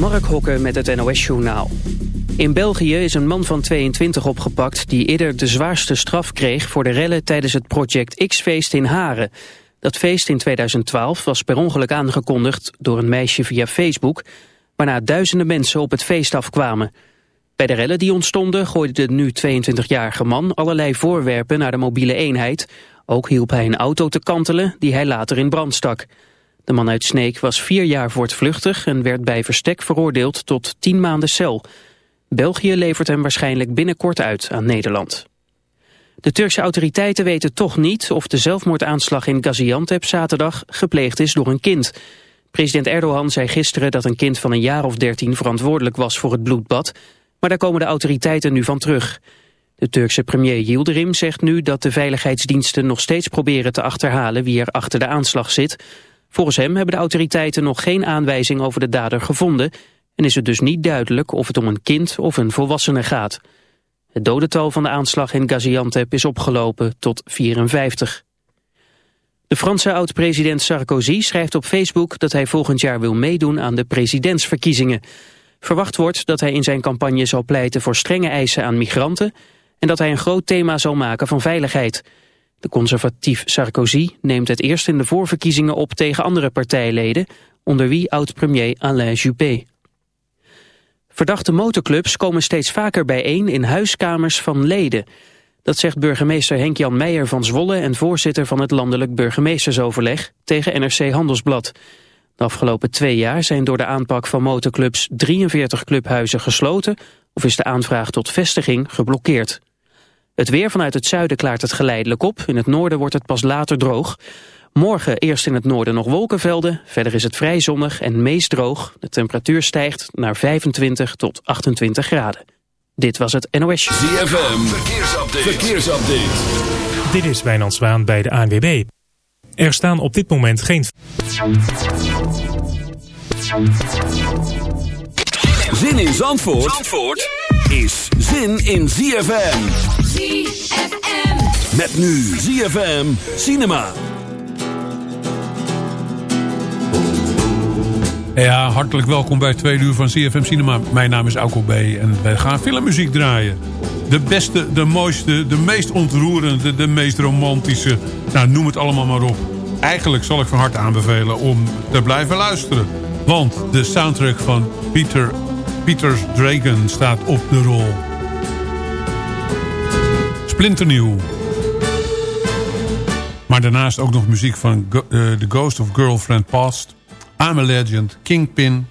Mark Hokken met het NOS-journaal. In België is een man van 22 opgepakt die eerder de zwaarste straf kreeg voor de rellen tijdens het Project X-feest in Haren. Dat feest in 2012 was per ongeluk aangekondigd door een meisje via Facebook, waarna duizenden mensen op het feest afkwamen. Bij de rellen die ontstonden gooide de nu 22-jarige man allerlei voorwerpen naar de mobiele eenheid. Ook hielp hij een auto te kantelen die hij later in brand stak. De man uit Sneek was vier jaar voortvluchtig en werd bij verstek veroordeeld tot tien maanden cel. België levert hem waarschijnlijk binnenkort uit aan Nederland. De Turkse autoriteiten weten toch niet of de zelfmoordaanslag in Gaziantep zaterdag gepleegd is door een kind. President Erdogan zei gisteren dat een kind van een jaar of dertien verantwoordelijk was voor het bloedbad, maar daar komen de autoriteiten nu van terug. De Turkse premier Yildirim zegt nu dat de veiligheidsdiensten nog steeds proberen te achterhalen wie er achter de aanslag zit, Volgens hem hebben de autoriteiten nog geen aanwijzing over de dader gevonden... en is het dus niet duidelijk of het om een kind of een volwassene gaat. Het dodental van de aanslag in Gaziantep is opgelopen tot 54. De Franse oud-president Sarkozy schrijft op Facebook dat hij volgend jaar wil meedoen aan de presidentsverkiezingen. Verwacht wordt dat hij in zijn campagne zal pleiten voor strenge eisen aan migranten en dat hij een groot thema zal maken van veiligheid. De conservatief Sarkozy neemt het eerst in de voorverkiezingen op tegen andere partijleden, onder wie oud-premier Alain Juppé. Verdachte motorclubs komen steeds vaker bijeen in huiskamers van leden. Dat zegt burgemeester Henk-Jan Meijer van Zwolle en voorzitter van het landelijk burgemeestersoverleg tegen NRC Handelsblad. De afgelopen twee jaar zijn door de aanpak van motorclubs 43 clubhuizen gesloten of is de aanvraag tot vestiging geblokkeerd. Het weer vanuit het zuiden klaart het geleidelijk op. In het noorden wordt het pas later droog. Morgen eerst in het noorden nog wolkenvelden. Verder is het vrij zonnig en meest droog. De temperatuur stijgt naar 25 tot 28 graden. Dit was het NOS. ZFM, verkeersupdate. verkeersupdate. Dit is Wijnand Zwaan bij de ANWB. Er staan op dit moment geen... Zin in Zandvoort, Zandvoort? Is zin in ZFM. ZFM. Met nu ZFM Cinema. Ja, hartelijk welkom bij twee uur van ZFM Cinema. Mijn naam is Auko B. en wij gaan filmmuziek draaien. De beste, de mooiste, de meest ontroerende, de meest romantische. Nou, noem het allemaal maar op. Eigenlijk zal ik van harte aanbevelen om te blijven luisteren. Want de soundtrack van Peter, Peter's Dragon staat op de rol splinternieuw. Maar daarnaast ook nog muziek van uh, The Ghost of Girlfriend Past... I'm a Legend, Kingpin...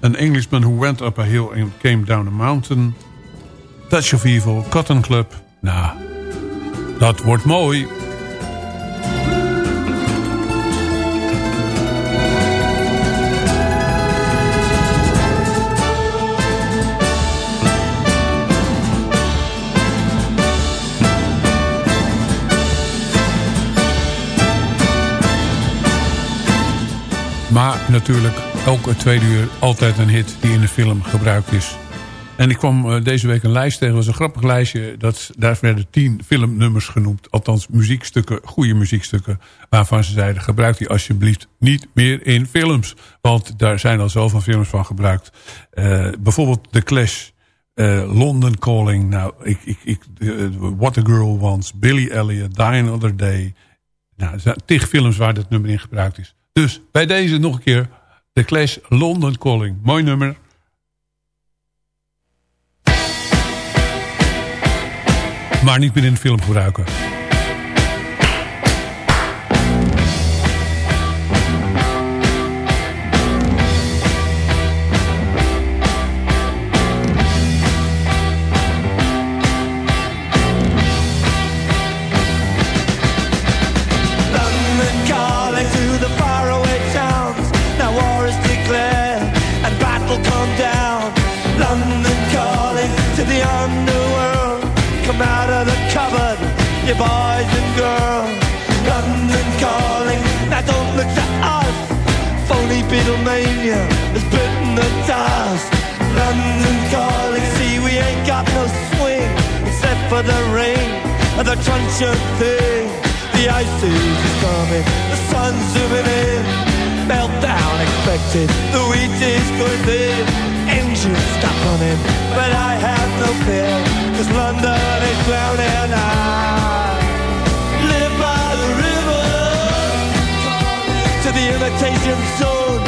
An Englishman Who Went Up a Hill and Came Down a Mountain... Touch of Evil, Cotton Club. Nou, dat wordt mooi. Natuurlijk ook het tweede uur altijd een hit die in de film gebruikt is. En ik kwam eh, deze week een lijst tegen. Dat was een grappig lijstje. Dat, daar werden tien filmnummers genoemd. Althans muziekstukken, goede muziekstukken. Waarvan ze zeiden, gebruik die alsjeblieft niet meer in films. Want daar zijn al zoveel films van gebruikt. Uh, bijvoorbeeld The Clash. Uh, London Calling. Nou, ik, ik, ik, What a Girl Wants. Billy Elliot. Die Another Day. Nou, er zijn tig films waar dit nummer in gebruikt is. Dus bij deze nog een keer The Clash London Calling. Mooi nummer. Maar niet meer in de film gebruiken. Beatlemania has bitten the dust. London calling, see we ain't got no swing except for the rain and the truncheon thing. The ice is coming, the sun's zooming in. meltdown expected. The wheat is good, the engine stop running, but I have no fear, cause London is drowning. I live by the river to the imitation zone.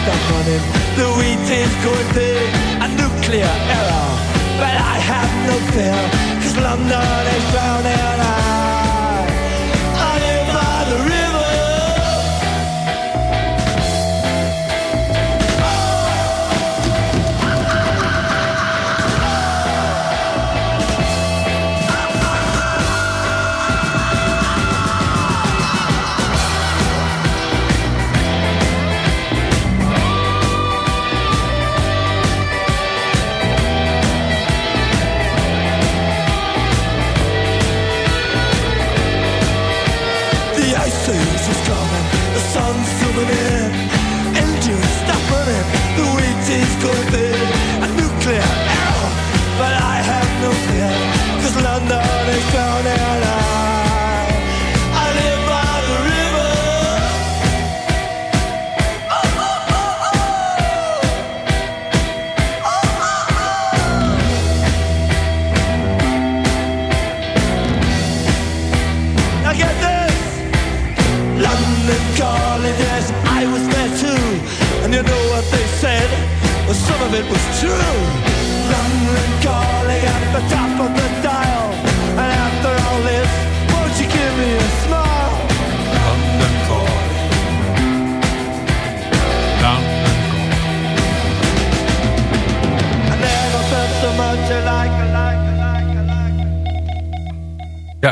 engines stop running, the wheat is going big, a nuclear error. But I have no fear, cause London is drowning. I,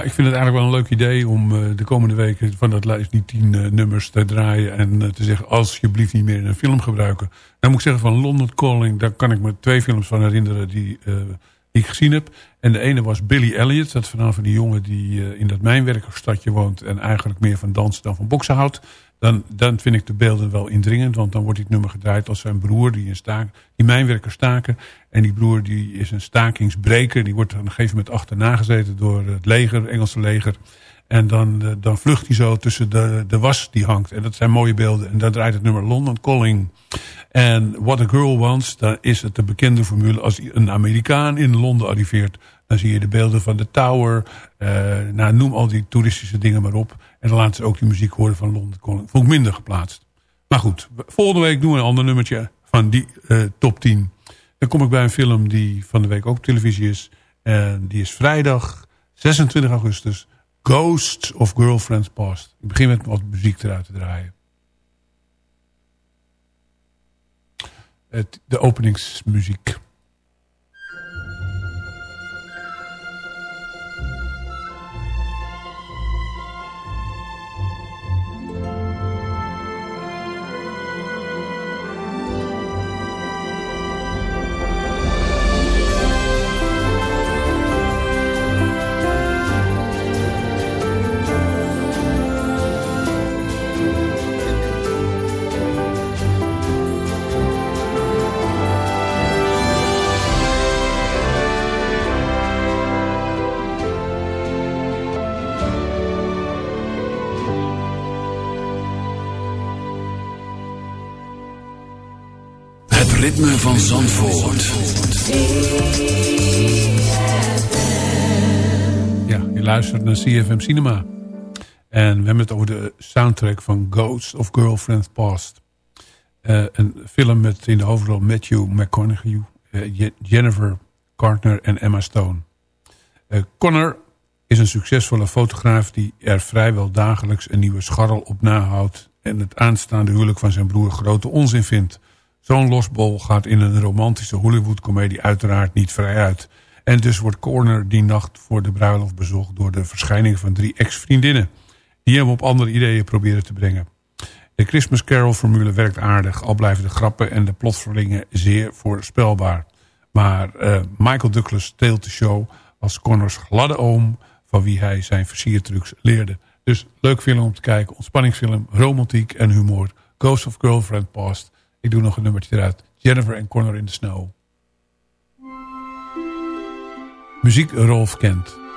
ik vind het eigenlijk wel een leuk idee om eh, de komende weken van dat lijst die tien eh, nummers te draaien. En eh, te zeggen, alsjeblieft niet meer een film gebruiken. Dan moet ik zeggen van London Calling, daar kan ik me twee films van herinneren die, ik gezien heb. En de ene was Billy Elliot, dat verhaal van die jongen die eh, in dat mijnwerkersstadje woont. En eigenlijk meer van dansen dan van boksen houdt. Dan, dan vind ik de beelden wel indringend. Want dan wordt dit nummer gedraaid als zijn broer die, een staak, die mijnwerkers staken. En die broer die is een stakingsbreker. Die wordt op een gegeven moment achterna gezeten door het leger, Engelse leger. En dan, eh, dan vlucht hij zo tussen de, de was die hangt. En dat zijn mooie beelden. En dan draait het nummer London Calling. En What a Girl Wants, dan is het de bekende formule. Als een Amerikaan in Londen arriveert... dan zie je de beelden van de Tower. eh, nou, noem al die toeristische dingen maar op. En dan laten ze ook die muziek horen van Calling. Vond ik minder geplaatst. Maar goed, volgende week doen we een ander nummertje van die eh, top 10. Dan kom ik bij een film die van de week ook op televisie is. En die is vrijdag 26 augustus. Ghosts of Girlfriends Past. Ik begin met wat muziek eruit te draaien. Het, de openingsmuziek. Ritme van Zandvoort. Ja, je luistert naar CFM Cinema. En we hebben het over de soundtrack van Ghosts of Girlfriends Past. Eh, een film met in de hoofdrol Matthew McConaughey, eh, Je- Jennifer Garner en Emma Stone. Eh, Connor is een succesvolle fotograaf die er vrijwel dagelijks een nieuwe scharrel op nahoudt... en het aanstaande huwelijk van zijn broer grote onzin vindt. Zo'n losbol gaat in een romantische Hollywood-comedie uiteraard niet vrij uit. En dus wordt Corner die nacht voor de bruiloft bezocht... door de verschijning van drie ex-vriendinnen... die hem op andere ideeën proberen te brengen. De Christmas Carol formule werkt aardig, al blijven de grappen en de plotverlingen zeer voorspelbaar. Maar uh, Michael Douglas steelt de show als Connors gladde oom... van wie hij zijn versiertrucs leerde. Dus leuk film om te kijken, ontspanningsfilm, romantiek en humor. Ghost of Girlfriend Past. Ik doe nog een nummertje eruit. Jennifer en Connor in the Snow. Muziek Rolf Kent.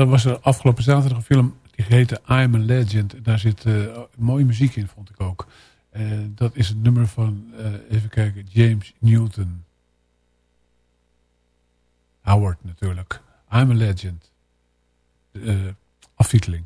Dat was er afgelopen zaterdag een film die heette I'm a Legend. Daar zit uh, mooie muziek in, vond ik ook. Uh, dat is het nummer van, even kijken, James Newton. Howard natuurlijk. I'm a Legend. aftiteling.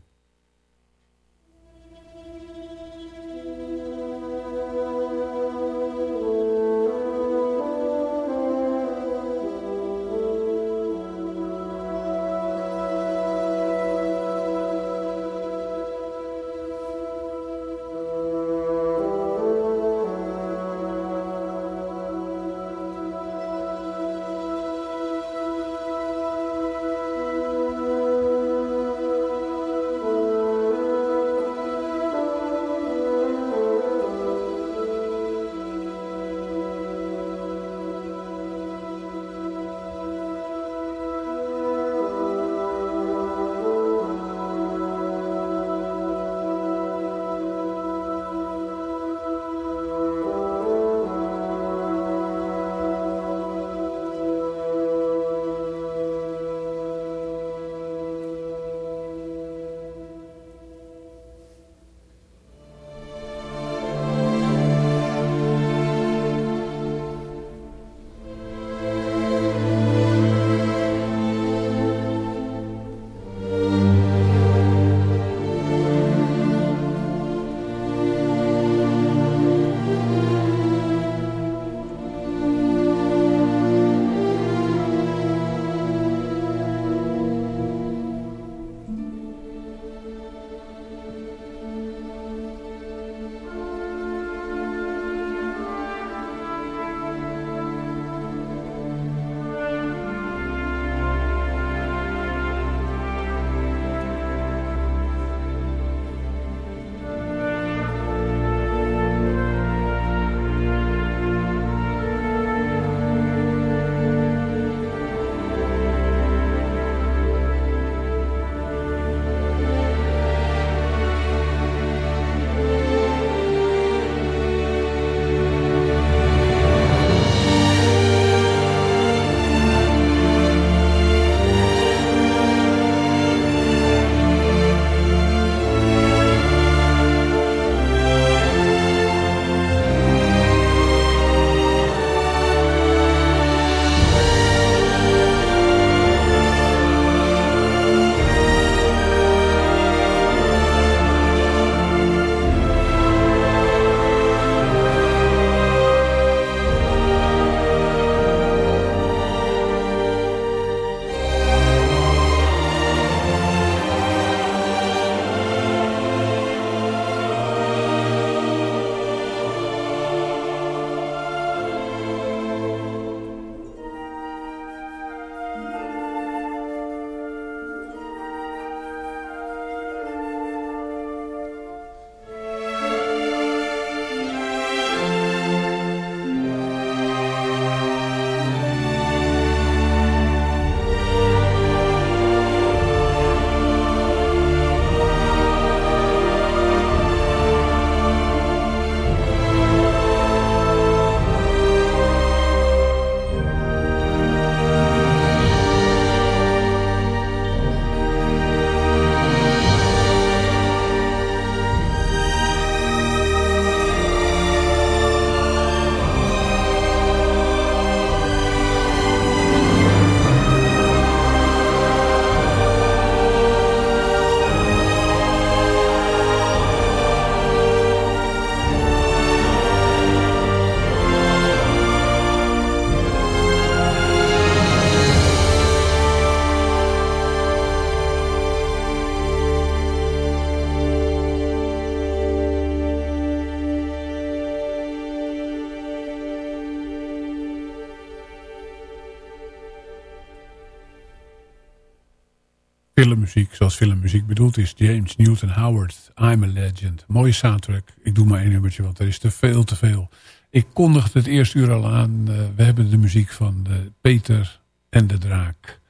Filmmuziek zoals filmmuziek bedoeld is. James Newton Howard, I'm a Legend. Mooie soundtrack. Ik doe maar één nummertje, want er is te veel, te veel. Ik kondigde het eerste uur al aan. Uh, we hebben de muziek van uh, Peter en de Draak.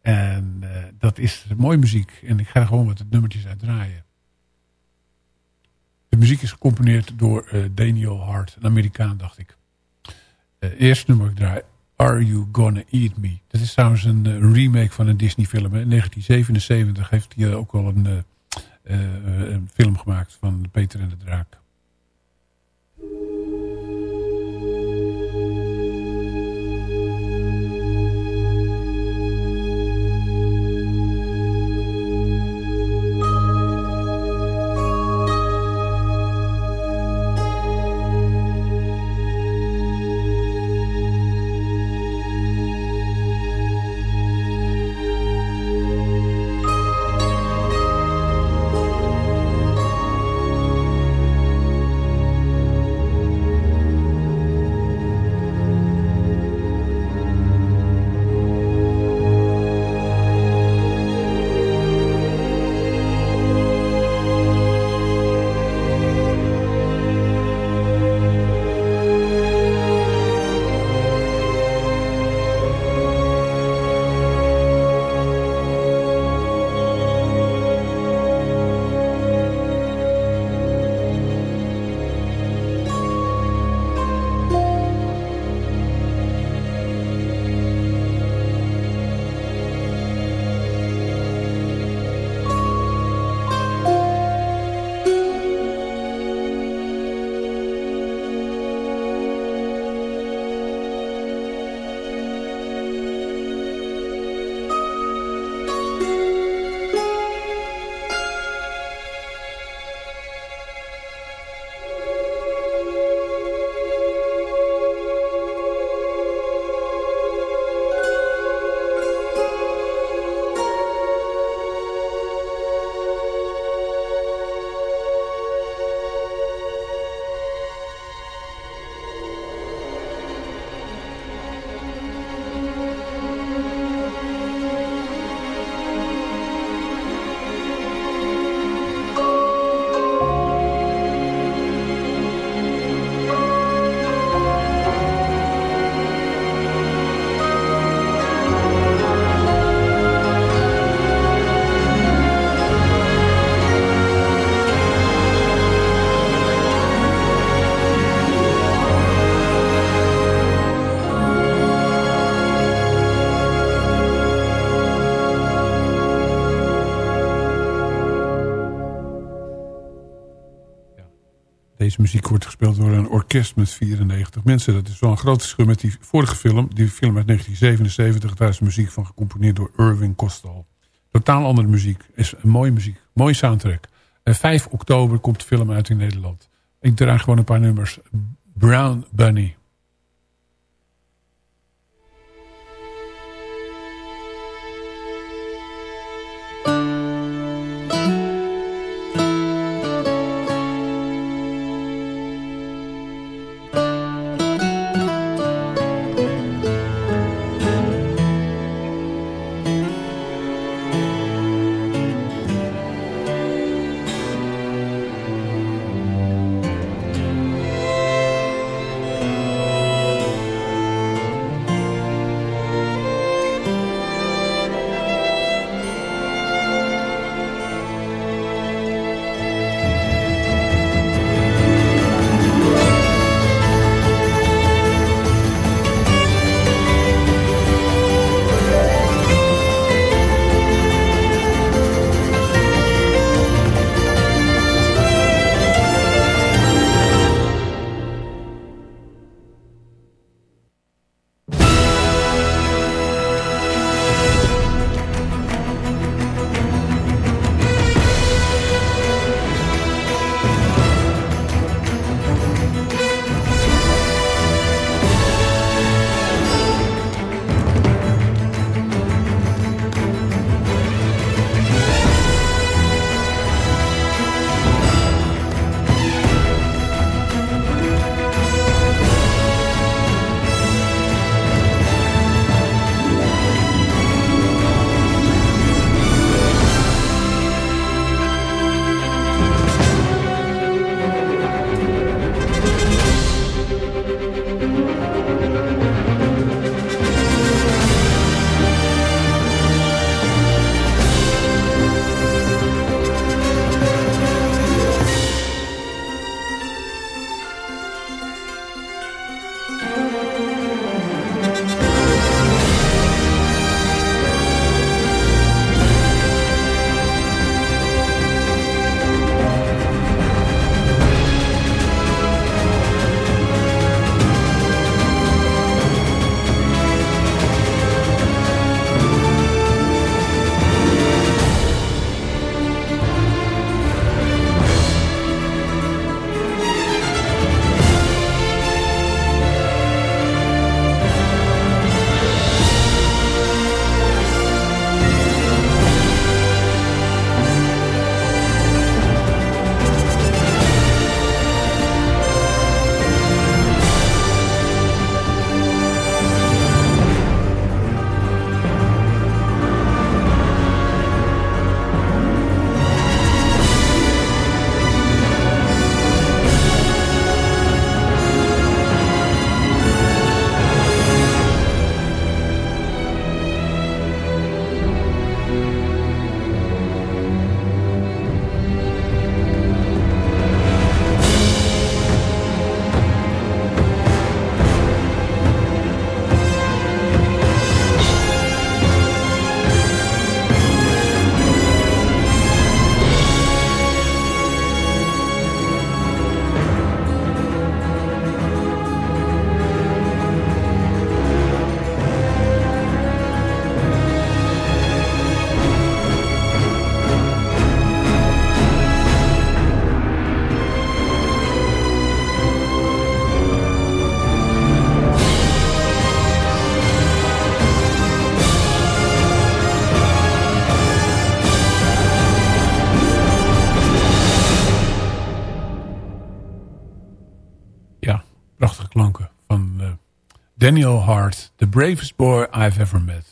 En uh, dat is mooie muziek. En ik ga gewoon wat nummertjes uit draaien. De muziek is gecomponeerd door Daniel Hart, een Amerikaan, dacht ik. eerste nummer ik draai Are You Gonna Eat Me? Dat is trouwens een uh, remake van een Disney film. In 1977 heeft hij ook al een, uh, een film gemaakt van Peter en de Draak. Muziek wordt gespeeld door een orkest met 94 mensen. Dat is wel een groot verschil met die vorige film. Die film uit 1977. Daar is muziek van gecomponeerd door Irving Kostal. Totaal andere muziek. Is een mooie muziek. Mooie soundtrack. En 5 oktober komt de film uit in Nederland. Ik draai gewoon een paar nummers. Brown Bunny. Daniel Hart, the bravest boy I've ever met.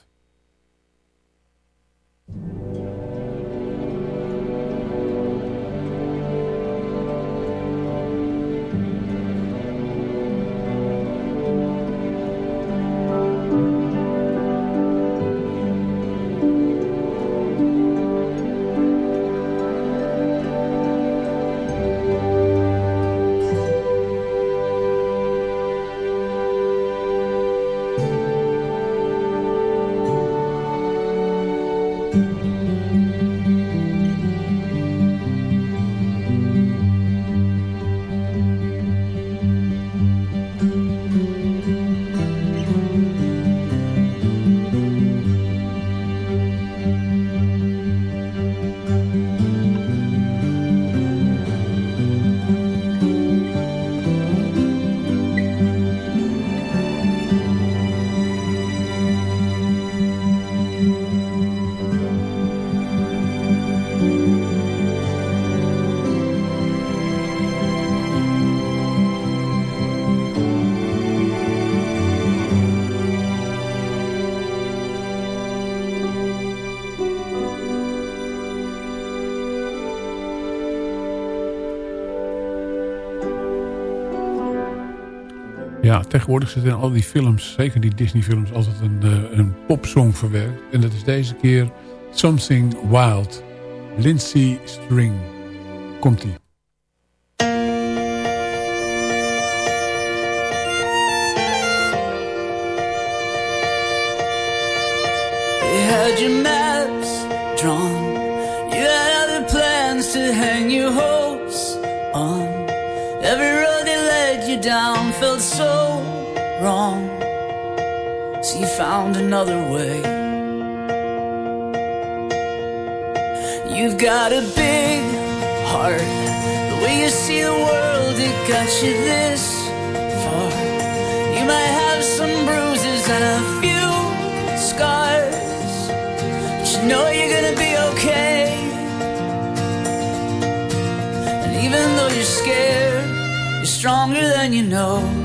Ja, tegenwoordig zitten in al die films, zeker die Disney-films, altijd een, eh, een popsong verwerkt. En dat is deze keer Something Wild. Lindsay String. Komt-ie. your maps drawn. You had other plans to hang your hopes down felt so wrong. She found another way. You've got a big heart. The way you see the world, it got you this far. You might have some bruises, and a few. stronger than you know.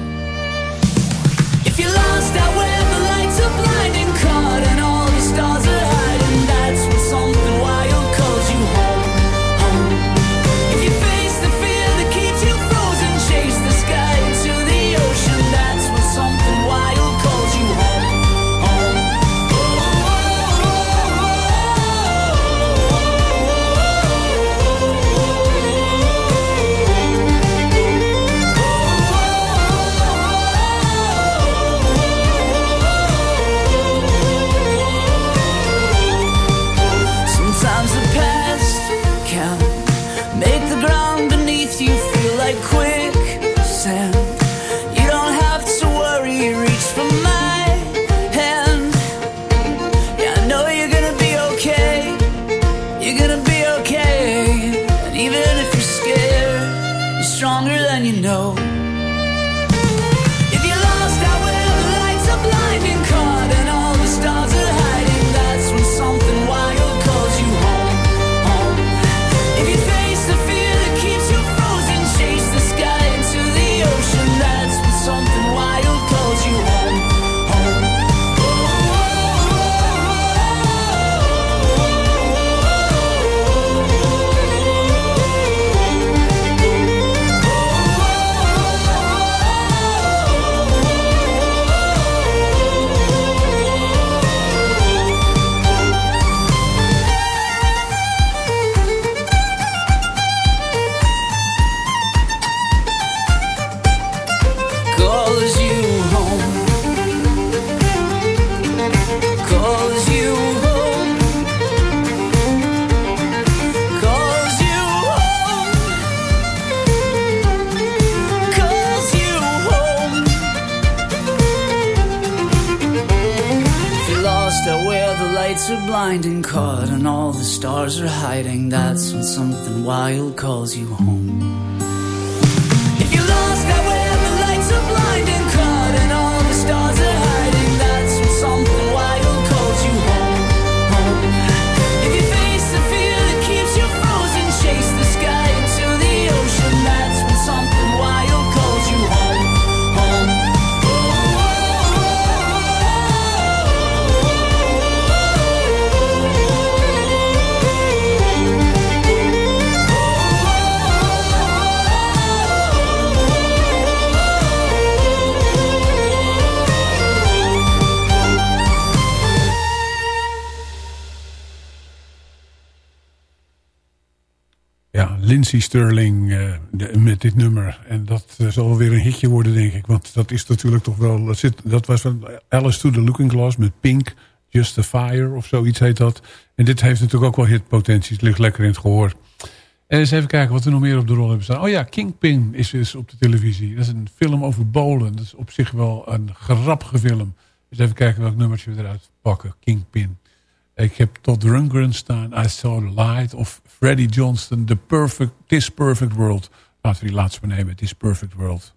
calls you home. Lindsey Sterling de, met dit nummer. En dat uh, zal weer een hitje worden, denk ik. Want dat is natuurlijk toch wel... Dat, zit, dat was van Alice to the Looking Glass met Pink, Just a Fire of zoiets heet dat. En dit heeft natuurlijk ook wel hitpotentie. Het ligt lekker in het gehoor. En eens even kijken wat we nog meer op de rol hebben staan. Oh ja, Kingpin is dus op de televisie. Dat is een film over bolen. Dat is op zich wel een grappige film. Dus even kijken welk nummertje we eruit pakken. Kingpin. Ik heb tot Rundgren staan. I Saw the Light. Of Freddie Johnston. The Perfect, This Perfect World. Laten we die laatste nemen. This Perfect World.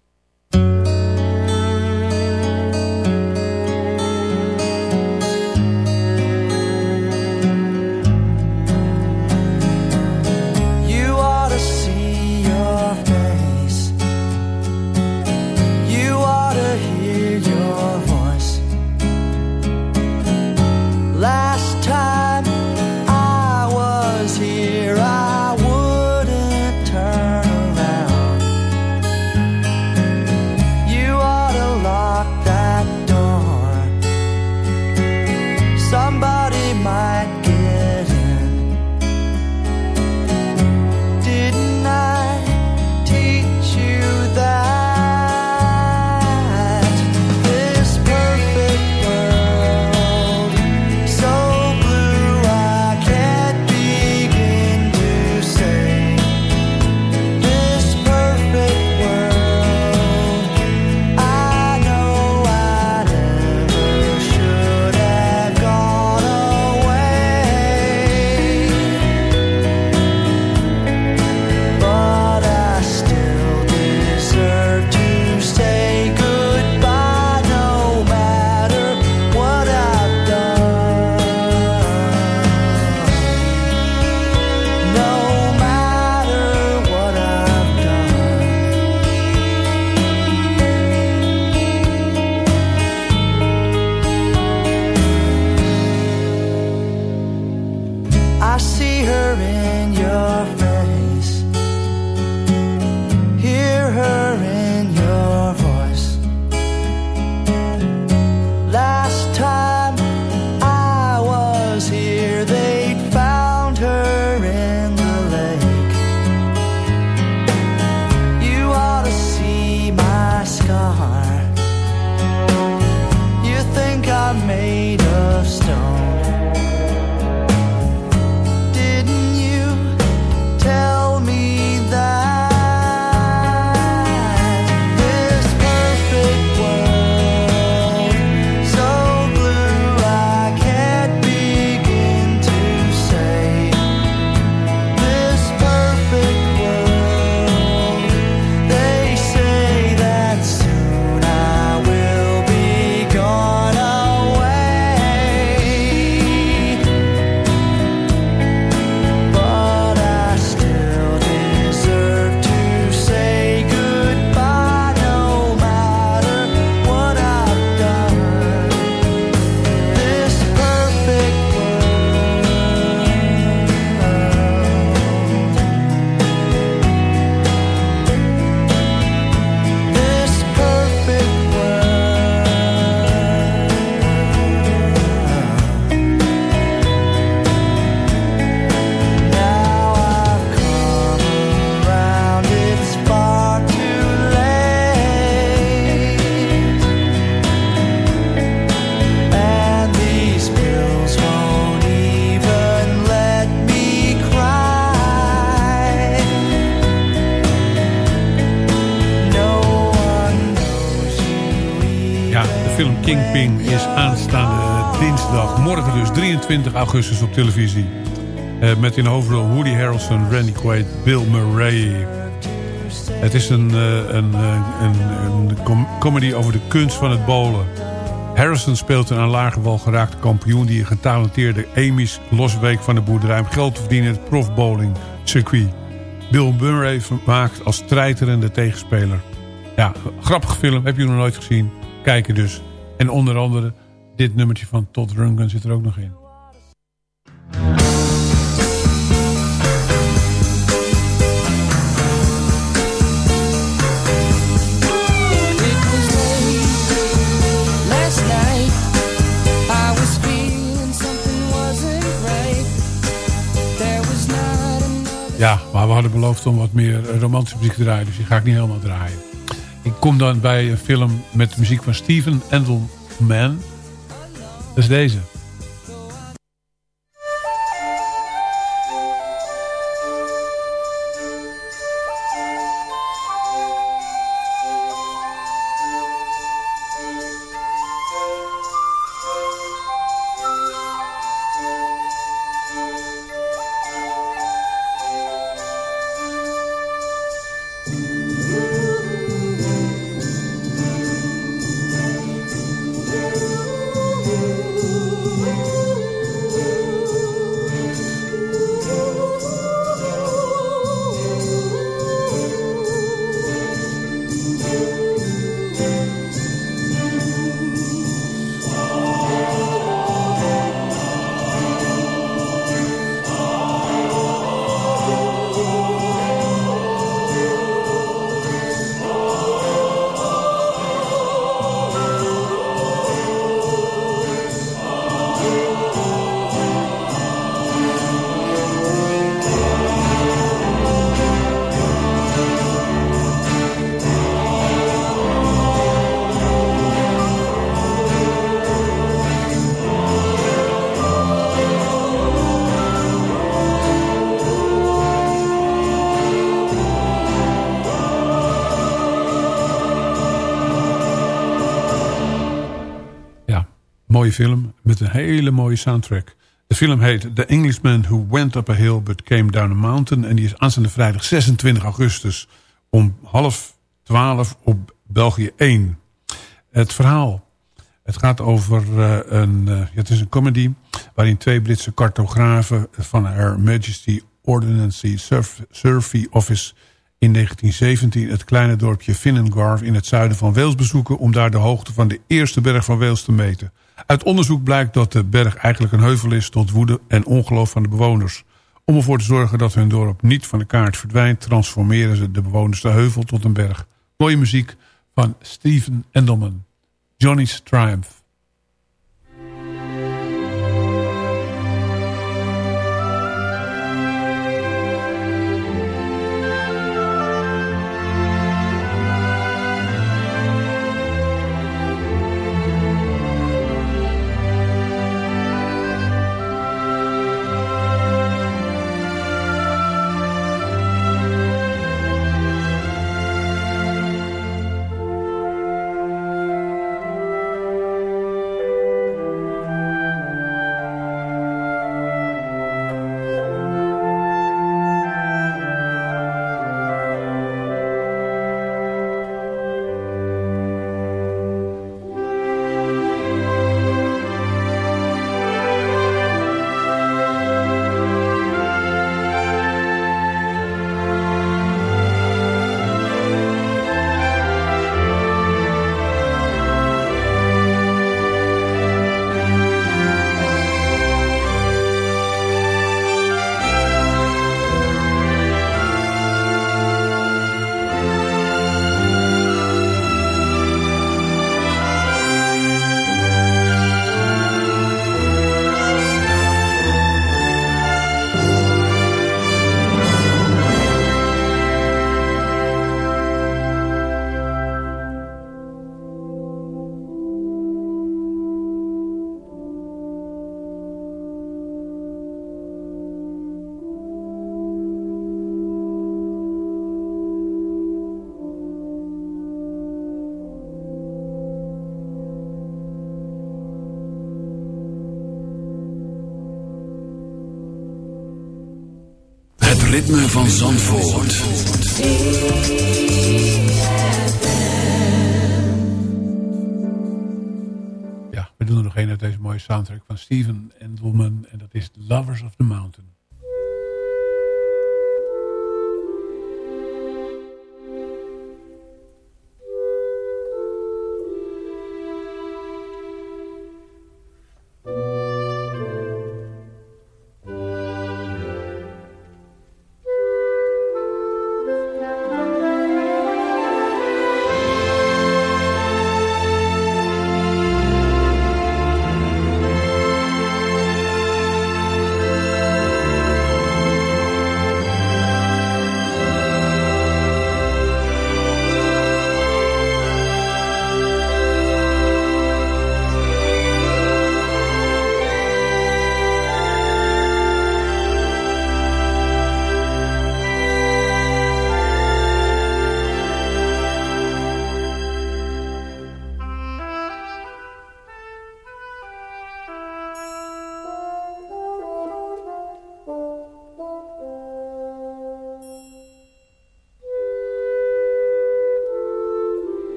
20 augustus op televisie. Eh, met in hoofdrol Woody Harrelson, Randy Quaid, Bill Murray. Het is een, eh, eh, een, een, een comedy over de kunst van het bowlen. Harrison speelt een aan lage wal geraakte kampioen... die een getalenteerde Amy's losweek van de boerderij... om geld te verdienen in het profbowling circuit. Bill Murray maakt als strijterende tegenspeler. Ja, grappig film, heb je nog nooit gezien. Kijken dus. En onder andere dit nummertje van Todd Rundgren zit er ook nog in. Ja, maar we hadden beloofd om wat meer romantische muziek te draaien. Dus die ga ik niet helemaal draaien. Ik kom dan bij een film met muziek van Steven Endelman. Dat is deze. Film met een hele mooie soundtrack. De film heet The Englishman Who Went Up a Hill But Came Down a Mountain. En die is aanstaande vrijdag 26 augustus om half twaalf op België 1. Het verhaal. Het gaat over uh, een... Uh, het is een comedy waarin twee Britse cartografen van Her Majesty Ordnance Survey Office in 1917 het kleine dorpje Finnengarve in het zuiden van Wales bezoeken... om daar de hoogte van de eerste berg van Wales te meten. Uit onderzoek blijkt dat de berg eigenlijk een heuvel is... tot woede en ongeloof van de bewoners. Om ervoor te zorgen dat hun dorp niet van de kaart verdwijnt... transformeren ze de bewoners de heuvel tot een berg. Mooie muziek van Steven Endelman. Johnny's Triumph. Ritme van Zandvoort. Ja, we doen er nog een uit deze mooie soundtrack van Steven Endelman. En dat is Lovers of the Mountain.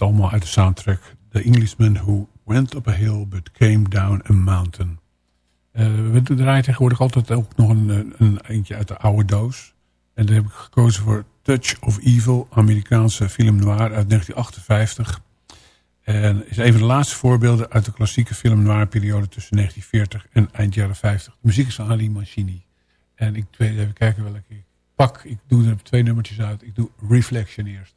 Allemaal uit de soundtrack The Englishman Who Went Up a Hill But Came Down a Mountain. Uh, we draaien tegenwoordig altijd ook nog een, een eentje uit de oude doos. En daar heb ik gekozen voor Touch of Evil, Amerikaanse film noir uit 1958. En is een van de laatste voorbeelden uit de klassieke film noir periode tussen 1940 en eind jaren 50. De muziek is van Ali Machini. En ik weet even kijken welke ik pak. Ik doe er twee nummertjes uit. Ik doe Reflection eerst.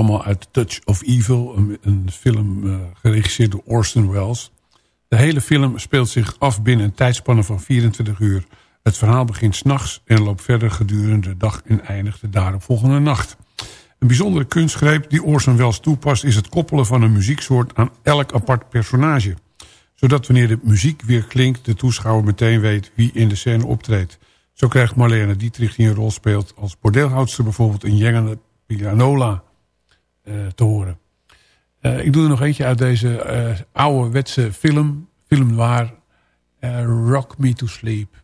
Allemaal uit Touch of Evil. Een, film uh, geregisseerd door Orson Welles. De hele film speelt zich af binnen een tijdspanne van 24 uur. Het verhaal begint s'nachts en loopt verder gedurende de dag en eindigt de daaropvolgende nacht. Een bijzondere kunstgreep die Orson Welles toepast... is het koppelen van een muzieksoort aan elk apart personage. Zodat wanneer de muziek weer klinkt... de toeschouwer meteen weet wie in de scène optreedt. Zo krijgt Marlene Dietrich die een rol speelt als bordeelhoudster... bijvoorbeeld een jengende pianola te horen. Uh, ik doe er nog eentje uit deze uh, ouderwetse film. Film waar Rock Me To Sleep.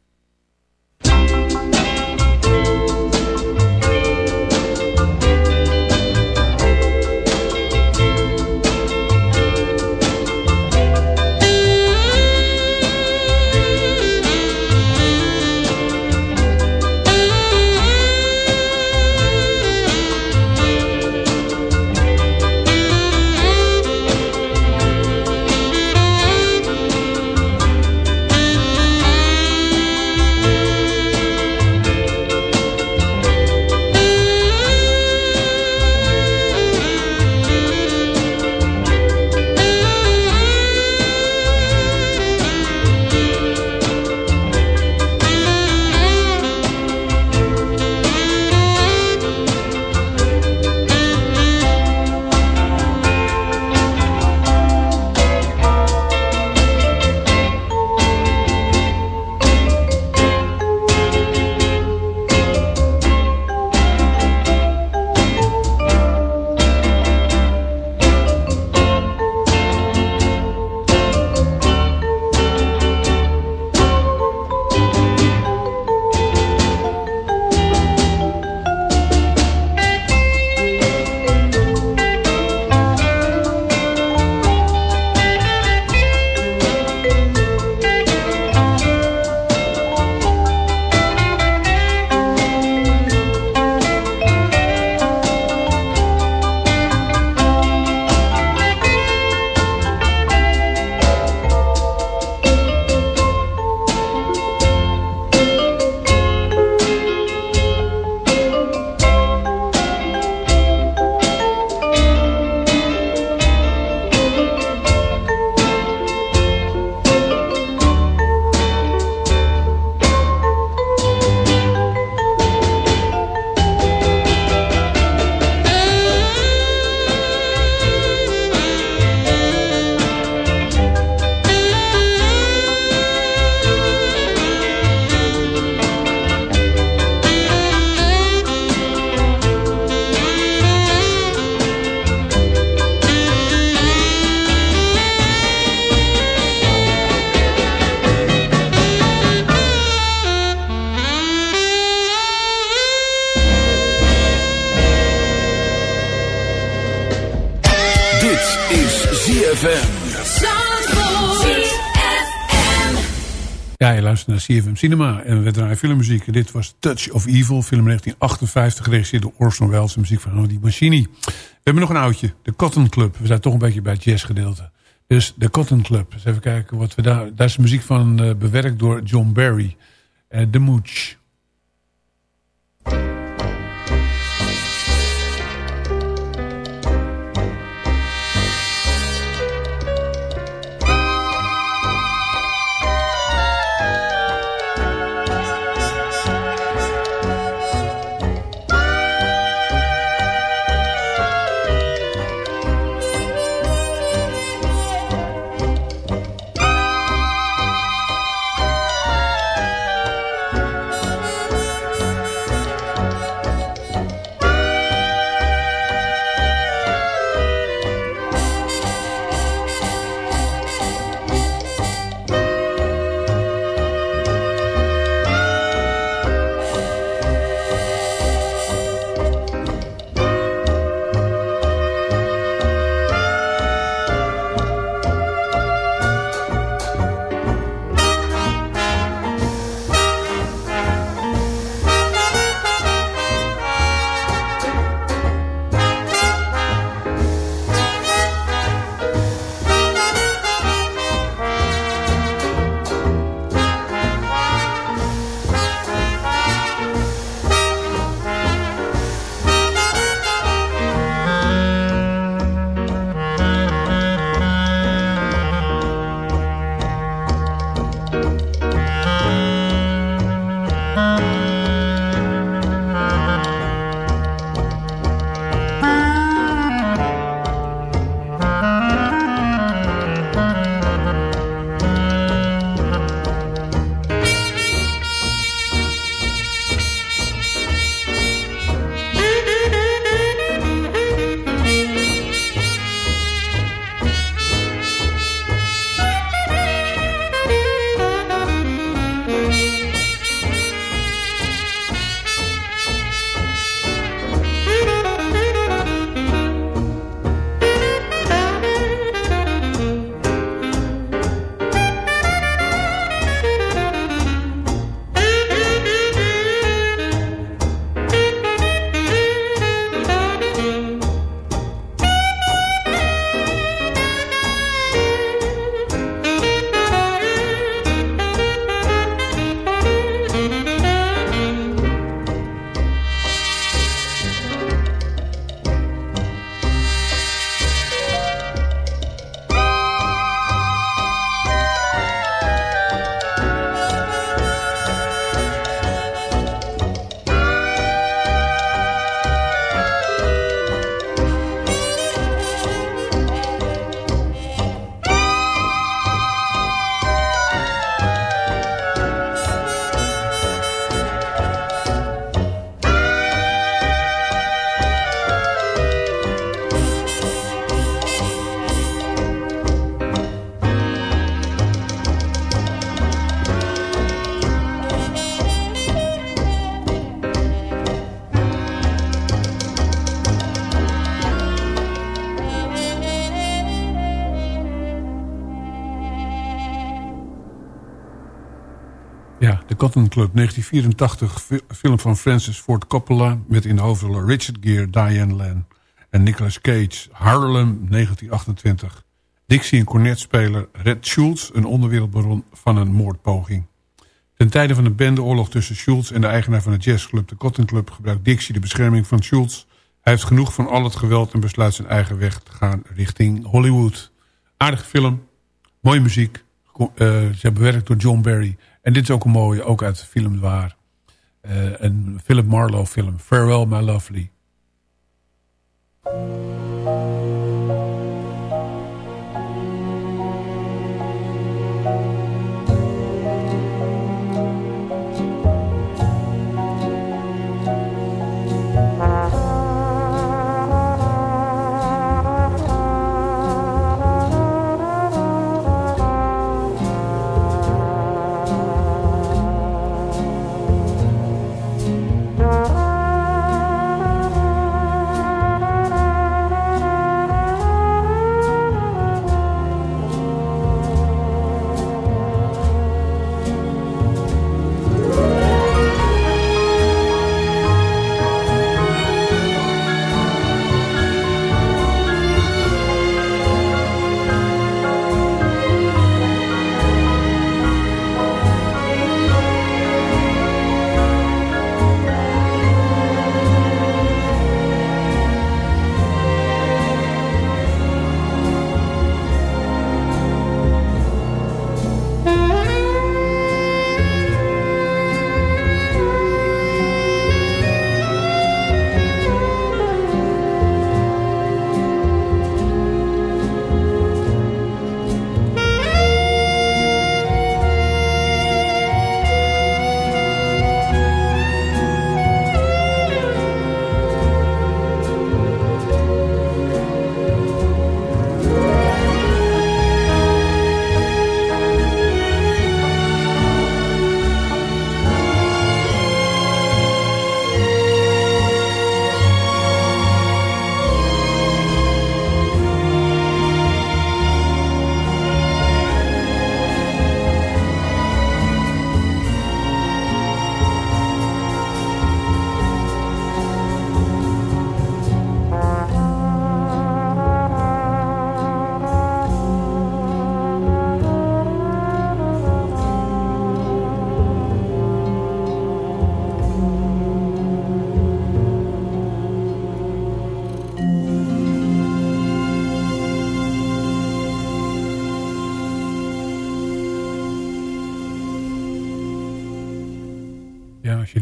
Naar CFM Cinema en we draaien filmmuziek. Dit was Touch of Evil, film 1958, geregisseerd door Orson Welles. En muziek van Rodi Machini. We hebben nog een oudje, de Cotton Club. We zijn toch een beetje bij het jazzgedeelte. Dus de Cotton Club. Dus even kijken wat we daar... Daar is muziek van uh, bewerkt door John Barry. Uh, The Mooch. Cotton Club, 1984, film van Francis Ford Coppola... met in de hoofdrollen Richard Gere, Diane Lane en Nicolas Cage. Harlem, 1928. Dixie, een cornetspeler. Red Schultz, een onderwereldbaron van een moordpoging. Ten tijde van de bendeoorlog tussen Schultz en de eigenaar van de jazzclub... de Cotton Club gebruikt Dixie de bescherming van Schultz. Hij heeft genoeg van al het geweld en besluit zijn eigen weg te gaan richting Hollywood. Aardige film, mooie muziek. Uh, ze bewerkt door John Barry... En dit is ook een mooie, ook uit de film waar. Uh, een Philip Marlowe film. Farewell My Lovely.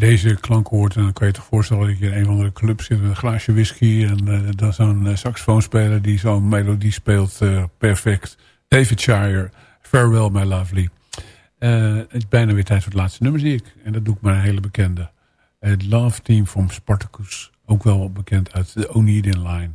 Deze klank hoort, dan kan je je toch voorstellen dat je in een of andere club zit met een glaasje whisky. En uh, dan zo'n uh, saxofoonspeler die zo'n melodie speelt. Uh, perfect. David Shire, Farewell My Lovely. het is bijna weer tijd voor het laatste nummer, zie ik. En dat doe ik maar een hele bekende. Het Love Team van Spartacus. Ook wel bekend uit de Onedin Line.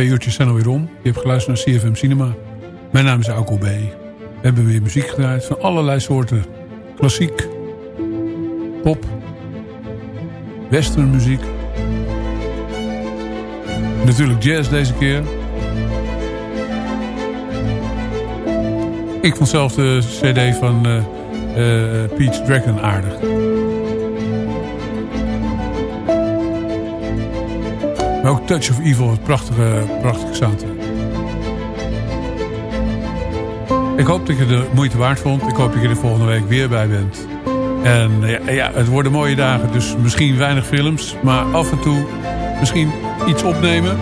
Twee uurtjes zijn alweer om. Je hebt geluisterd naar CFM Cinema. Mijn naam is Auko B. We hebben weer muziek gedraaid van allerlei soorten. Klassiek, pop, westernmuziek. Natuurlijk jazz deze keer. Ik vond zelf de cd van uh, uh, Peach Dragon aardig. Maar ook Touch of Evil, het prachtige, prachtige soundtrack. Ik hoop dat je de moeite waard vond. Ik hoop dat je er volgende week weer bij bent. En ja, ja, het worden mooie dagen, dus misschien weinig films. Maar af en toe misschien iets opnemen.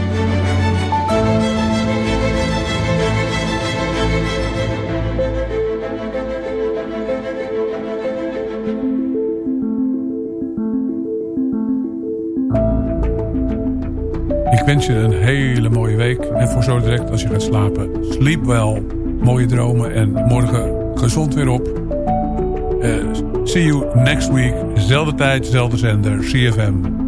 Wens je een hele mooie week. En voor zo direct als je gaat slapen. Sleep wel. Mooie dromen. En morgen gezond weer op. Uh, see you next week. Zelfde tijd, zelfde zender. CFM.